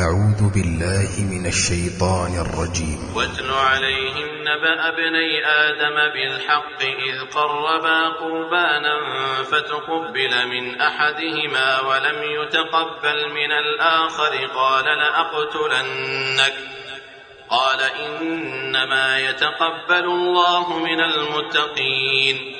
أعوذ بالله من الشيطان الرجيم. واتل عليهم نبأ ابني آدم بالحق إذ قربا قربانا فتقبل من أحدهما ولم يتقبل من الآخر قال لأقتلنك. قال إنما يتقبل الله من المتقين.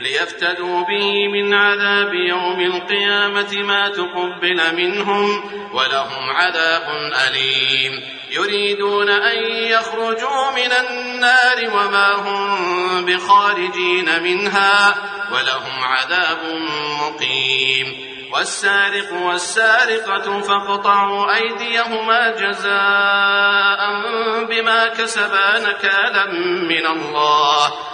ليفتدوا به من عذاب يوم القيامة ما تقبل منهم ولهم عذاب أليم. يريدون أن يخرجوا من النار وما هم بخارجين منها ولهم عذاب مقيم. والسارق والسارقة فاقطعوا أيديهما جزاء بما كسبا نكالا من الله.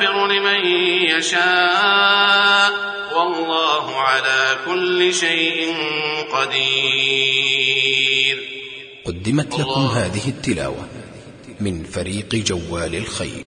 ويغفر لمن يشاء والله على كل شيء قدير. قدمت لكم هذه التلاوة من فريق جوال الخير.